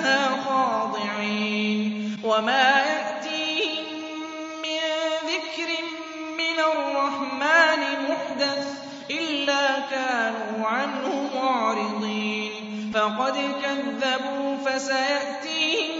لها خاضعين وما يأتيهم من ذكر من الرحمن محدث إلا كانوا عنه معرضين. فقد كذبوا فسيأتيهم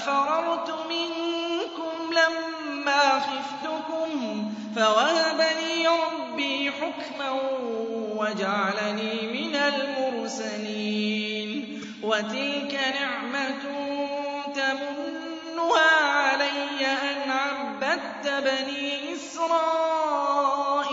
ففررت منكم لما خفتكم فوهب لي ربي حكما وجعلني من المرسلين وتلك نعمة تمنها علي أن عبدت بني إسرائيل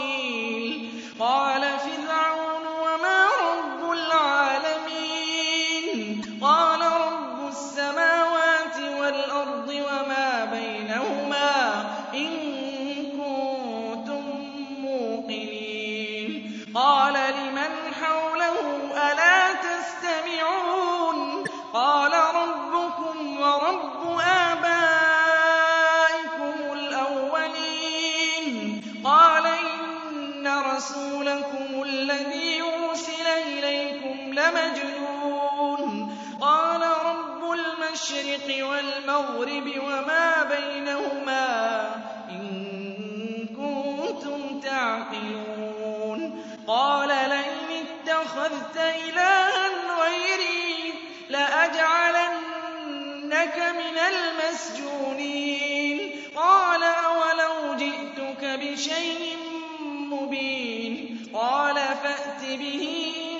به إن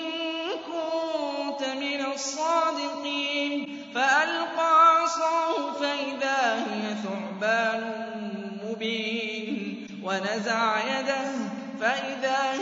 كنت من الصادقين. فألقى عصاه فإذا هي ثعبان مبين. ونزع يده فإذا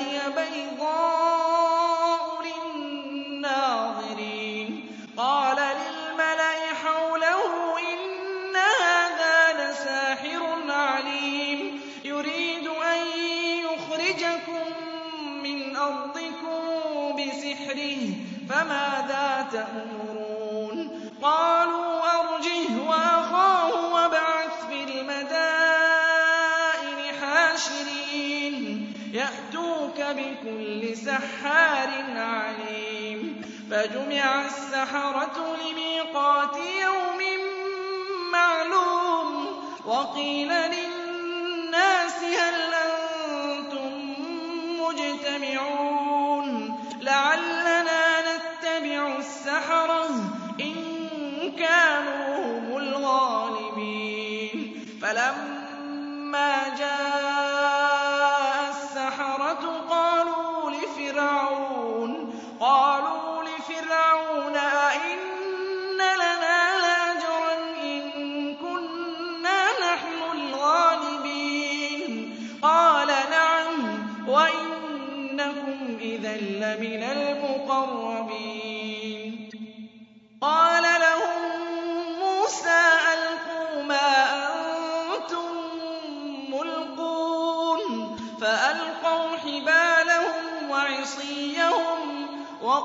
سَحَّارٍ عَلِيمٍ فَجُمِعَ السَّحَرَةُ لِمِيقَاتِ يَوْمٍ مَّعْلُومٍ وَقِيلَ لِلنَّاسِ هَلْ أَنتُم مُّجْتَمِعُونَ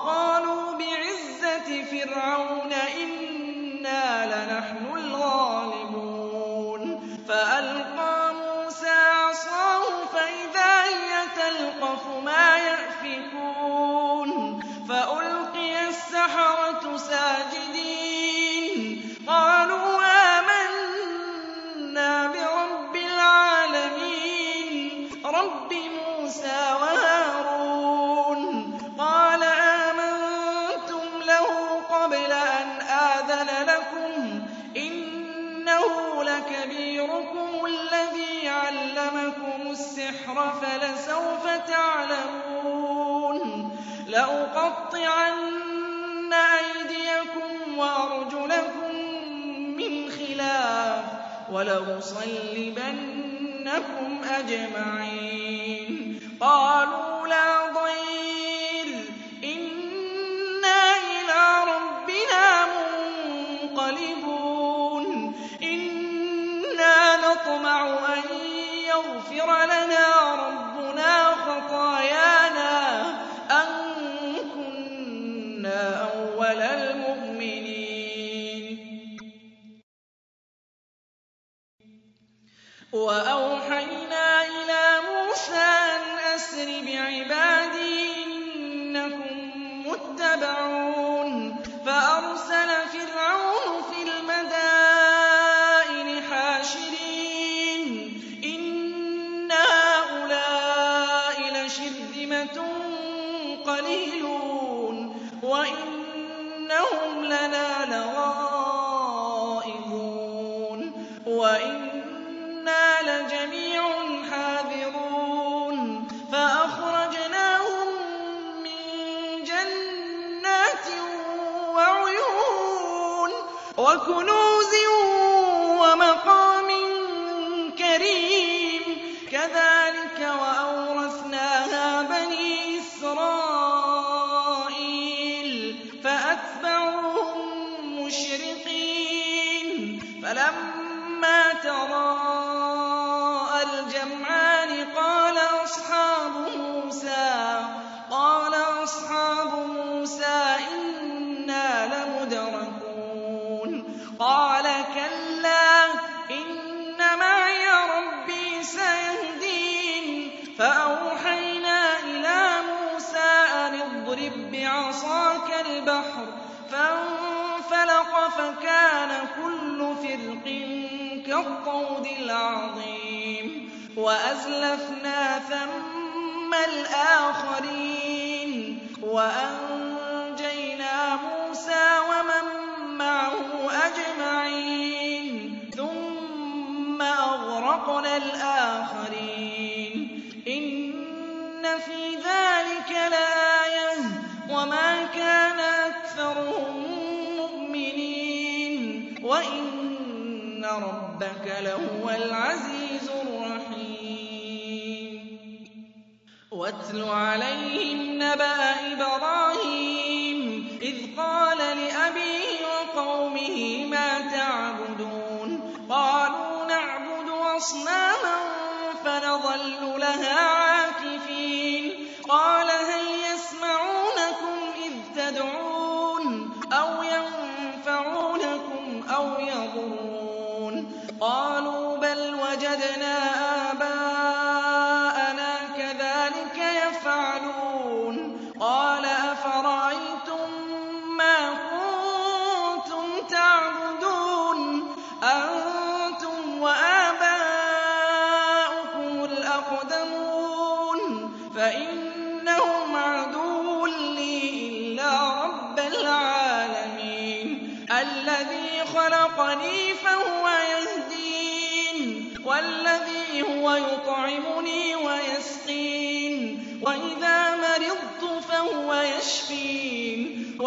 وقالوا السحر فلسوف تعلمون لأقطعن أيديكم وأرجلكم من خلاف ولأصلبنكم أجمعين قالوا فَلَمَّا تَرَاءَى الْجَمْعَانِ قَالَ أَصْحَابُ كالطود العظيم وأزلفنا ثم الآخرين وأنجينا موسى ومن معه أجمعين ثم أغرقنا الآخرين لَهُوَ الْعَزِيزُ الرَّحِيمُ. وَاتْلُ عَلَيْهِمْ نَبَأَ إِبْرَاهِيمَ إِذْ قَالَ لِأَبِيهِ وَقَوْمِهِ مَا تَعْبُدُونَ؟ قَالُوا نَعْبُدُ أَصْنَامًا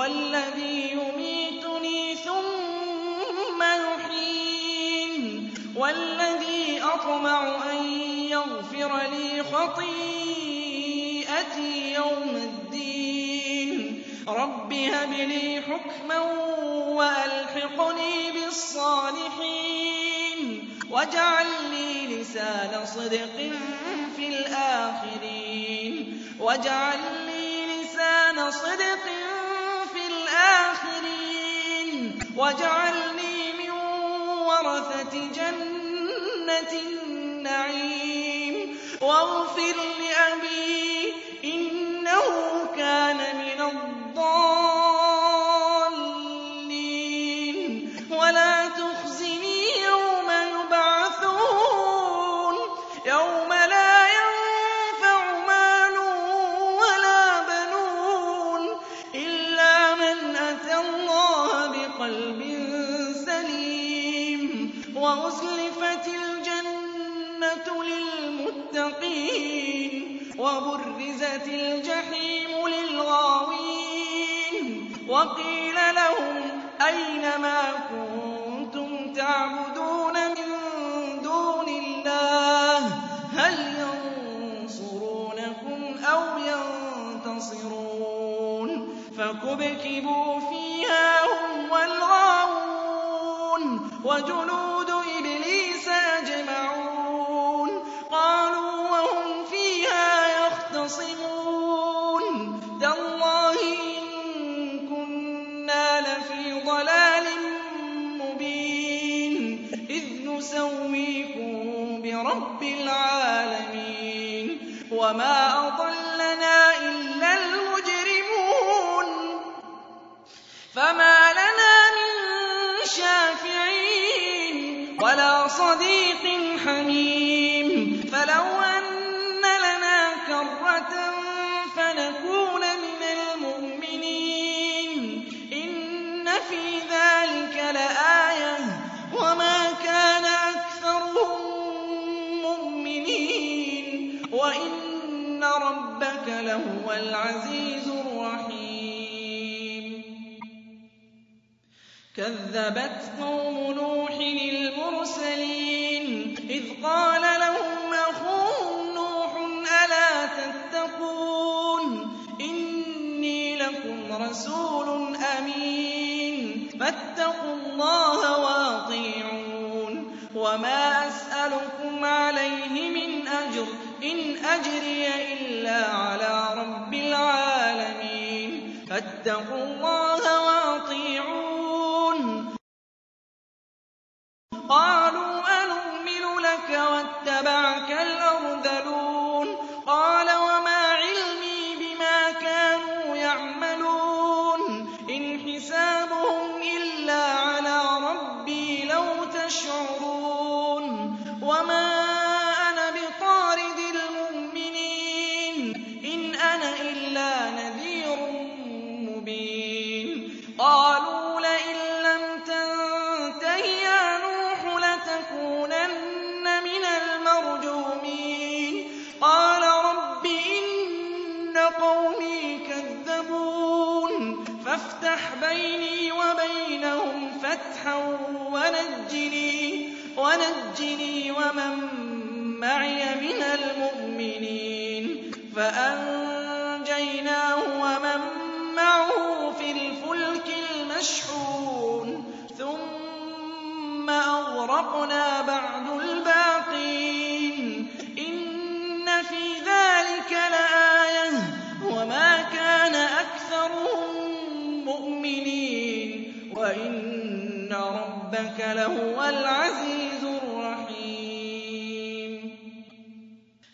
يَشْفِينِ وَالَّذِي يُمِيتُنِي ثُمَّ يُحْيِينِ وَالَّذِي أَطْمَعُ أَن يَغْفِرَ لِي خَطِيئَتِي يَوْمَ الدِّينِ رَبِّ هَبْ لِي حُكْمًا وَأَلْحِقْنِي بِالصَّالِحِينَ وَاجْعَل لِّي لِسَانَ صِدْقٍ فِي الْآخِرِينَ وَاجْعَل لِّي لِسَانَ صِدْقٍ الْآخِرِينَ وَاجْعَلْنِي مِن وَرَثَةِ جَنَّةِ النَّعِيمِ وَاغْفِرْ لِأَبِي إِنَّهُ كَانَ مِنَ الضَّالِّينَ وَأُزْلِفَتِ الْجَنَّةُ لِلْمُتَّقِينَ وَبُرِّزَتِ الْجَحِيمُ لِلْغَاوِينَ وَقِيلَ لَهُمْ أَيْنَ مَا كُنتُمْ تَعْبُدُونَ مِن دُونِ اللَّهِ هَلْ يَنصُرُونَكُمْ أَوْ يَنتَصِرُونَ فَكُبْكِبُوا فِيهَا هُمْ وَالْغَاوُونَ وَجُنُودُ وَمَا أَضَلَّنَا إِلَّا الْمُجْرِمُونَ فَمَا لَنَا مِن شَافِعِينَ وَلَا صَدِيقٍ حَمِيمٍ كَذَّبَتْ قَوْمُ نُوحٍ الْمُرْسَلِينَ إِذْ قَالَ لَهُمْ أَخُوهُمْ نُوحٌ أَلَا تَتَّقُونَ إِنِّي لَكُمْ رَسُولٌ أَمِينٌ فَاتَّقُوا اللَّهَ وَأَطِيعُونِ وَمَا أَسْأَلُكُمْ عَلَيْهِ مِنْ أَجْرٍ ۖ إِنْ أَجْرِيَ إِلَّا عَلَىٰ رَبِّ الْعَالَمِينَ فَاتَّقُوا اللَّهَ وَأَطِيعُونِ قَالُوا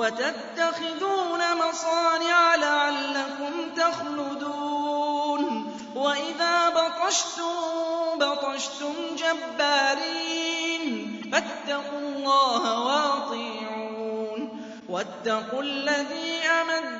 وَتَتَّخِذُونَ مَصَانِعَ لَعَلَّكُمْ تَخْلُدُونَ. وَإِذَا بَطَشْتُم بَطَشْتُمْ جَبَّارِينَ. فَاتَّقُوا اللَّهَ وَأَطِيعُونِ. وَاتَّقُوا الَّذِي أَمَدَّكُم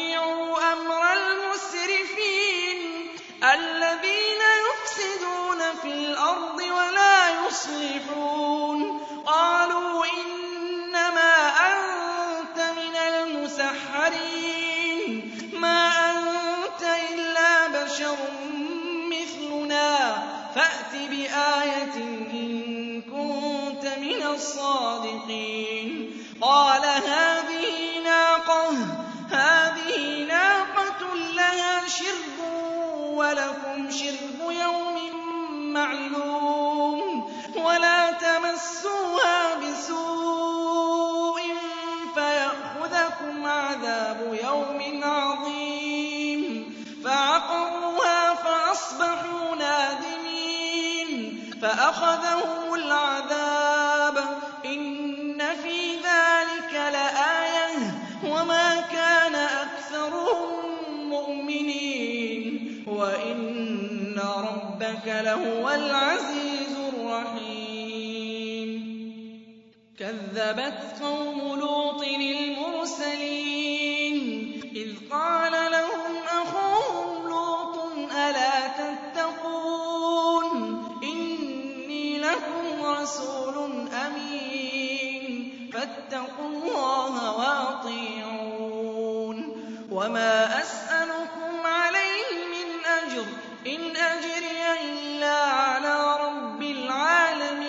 يُصْلِحُونَ. قَالُوا إِنَّمَا أَنتَ مِنَ الْمُسَحَّرِينَ. مَا أَنتَ إِلَّا بَشَرٌ مِّثْلُنَا. فَأْتِ بِآيَةٍ إِن كُنتَ مِنَ الصَّادِقِينَ. تَمَسُّوهَا بِسُوءٍ فَيَأْخُذَكُمْ عَذَابُ يَوْمٍ عَظِيمٍ. فَعَقَرُوهَا فَأَصْبَحُوا نَادِمِينَ. فَأَخَذَهُمُ الْعَذَابُ ۗ. إِنَّ فِي ذَٰلِكَ لَآيَةً ۖ. وَمَا كَانَ أَكْثَرُهُم مُّؤْمِنِينَ. وَإِنَّ رَبَّكَ لَهُوَ الْعَزِيزُ كَذَّبَتْ قَوْمُ لُوطٍ الْمُرْسَلِينَ. إِذْ قَالَ لَهُمْ أَخُوهُمْ لُوطٌ أَلَا تَتَّقُونَ؟ إِنِّي لَكُمْ رَسُولٌ أَمِينٌ. فَاتَّقُوا اللَّهَ وَأَطِيعُونِ. وَمَا أَسْأَلُكُمْ عَلَيْهِ مِنْ أَجْرٍ ۖ إِنْ أَجْرِيَ إِلَّا عَلَىٰ رَبِّ الْعَالَمِينَ.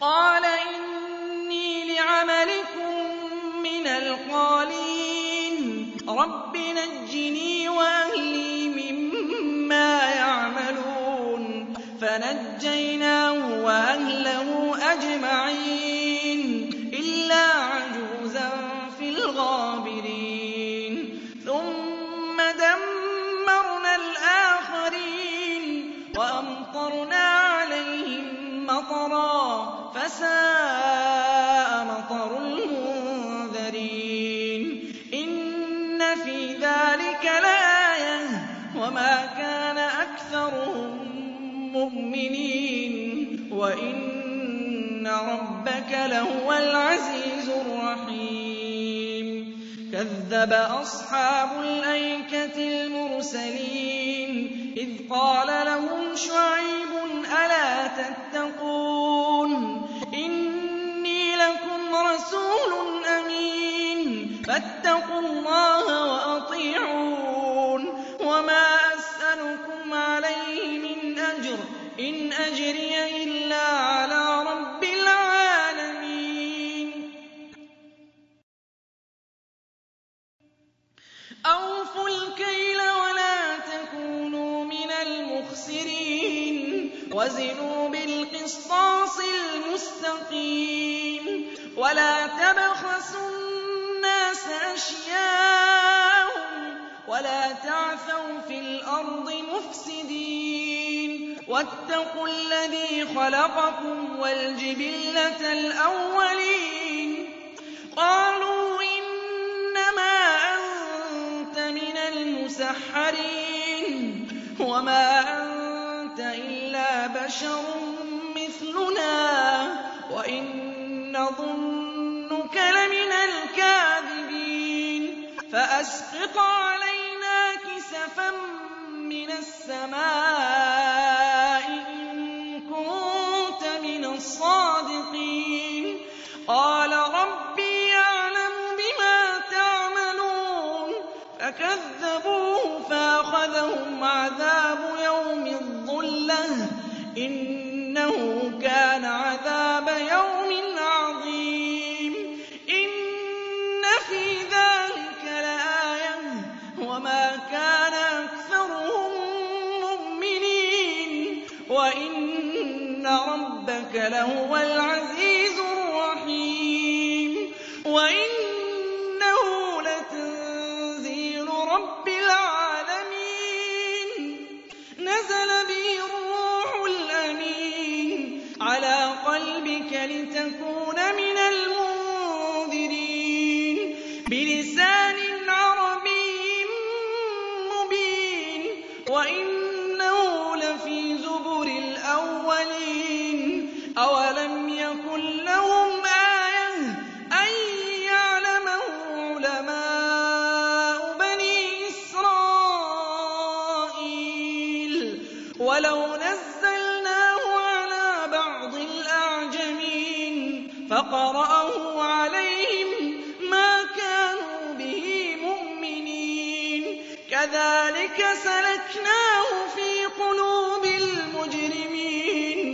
قَالَ إِنِّي لِعَمَلِكُم مِّنَ الْقَالِينَ. رَبِّ نَجِّنِي وَأَهْلِي مِمَّا يَعْمَلُونَ. فَنَجَّيْنَاهُ وَأَهْلَهُ أَجْمَعِينَ. وَإِنَّ رَبَّكَ لَهُوَ الْعَزِيزُ الرَّحِيمُ كَذَّبَ أَصْحَابُ الْأَيْكَةِ الْمُرْسَلِينَ إِذْ قَالَ لَهُمْ شُعَيْبٌ أَلَا تَتَّقُونَ إِنِّي لَكُمْ رَسُولٌ أَمِينٌ فَاتَّقُوا اللَّهَ وَأَطِيعُونِ وَمَا أَسْأَلُكُمْ عَلَيْهِ مِنْ أَجْرٍ ۖ إِنْ أَجْرِيَ إِلَّا أَشْيَاءَهُمْ وَلَا تَعْثَوْا فِي الْأَرْضِ مُفْسِدِينَ. وَاتَّقُوا الَّذِي خَلَقَكُمْ وَالْجِبِلَّةَ الْأَوَّلِينَ. قَالُوا إِنَّمَا أَنتَ مِنَ الْمُسَحَّرِينَ. وَمَا أَنتَ إِلَّا بَشَرٌ مِّثْلُنَا. وَإِن نَّظُنُّكَ فَأَسْقِطْ عَلَيْنَا كِسَفًا مِّنَ السَّمَاءِ إِن كُنتَ مِنَ الصَّادِقِينَ. قَالَ رَبِّي أَعْلَمُ بِمَا تَعْمَلُونَ. فَكَذَّبُوهُ فَأَخَذَهُمْ عَذَابُ يَوْمِ الظُّلَّةِ ۚ. إِنَّهُ وَإِنَّ رَبَّكَ لَهُوَ الْعَزِيزُ فَقَرَأَهُ عَلَيْهِم مَّا كَانُوا بِهِ مُؤْمِنِينَ. كَذَٰلِكَ سَلَكْنَاهُ فِي قُلُوبِ الْمُجْرِمِينَ.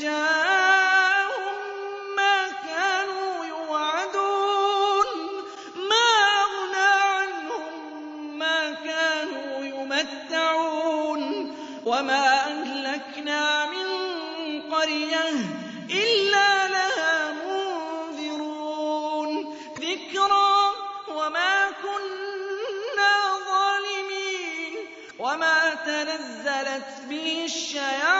جَاءَهُم مَّا كَانُوا يُوعَدُونَ. مَا أَغْنَىٰ عَنْهُم مَّا كَانُوا يُمَتَّعُونَ. وَمَا أَهْلَكْنَا مِن قَرْيَةٍ إِلَّا لَهَا مُنذِرُونَ. ذِكْرَىٰ وَمَا كُنَّا ظَالِمِينَ. وَمَا تَنَزَّلَتْ بِهِ الشَّيَاطِينُ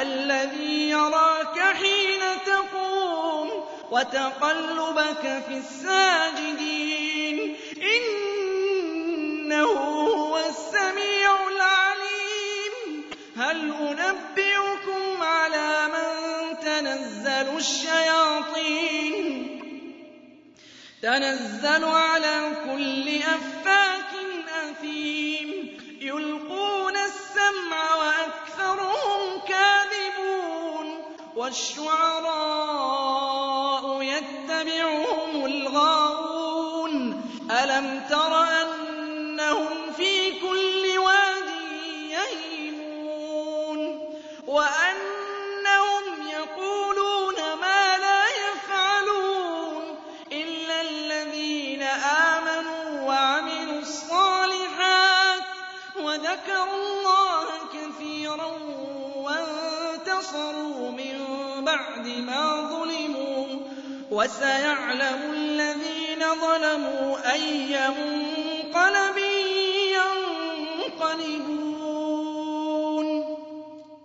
الَّذِي يَرَاكَ حِينَ تَقُومُ وَتَقَلُّبَكَ فِي السَّاجِدِينَ. إِنَّهُ هُوَ السَّمِيعُ الْعَلِيمُ. هَلْ أُنَبِّئُكُمْ عَلَىٰ مَن تَنَزَّلُ الشَّيَاطِينُ؟ تَنَزَّلُ عَلَىٰ كُلِّ أَفَّاكٍ وَالشُّعَرَاءُ بَعْدِ مَا ظُلِمُوا ۗ وَسَيَعْلَمُ الَّذِينَ ظَلَمُوا أَيَّ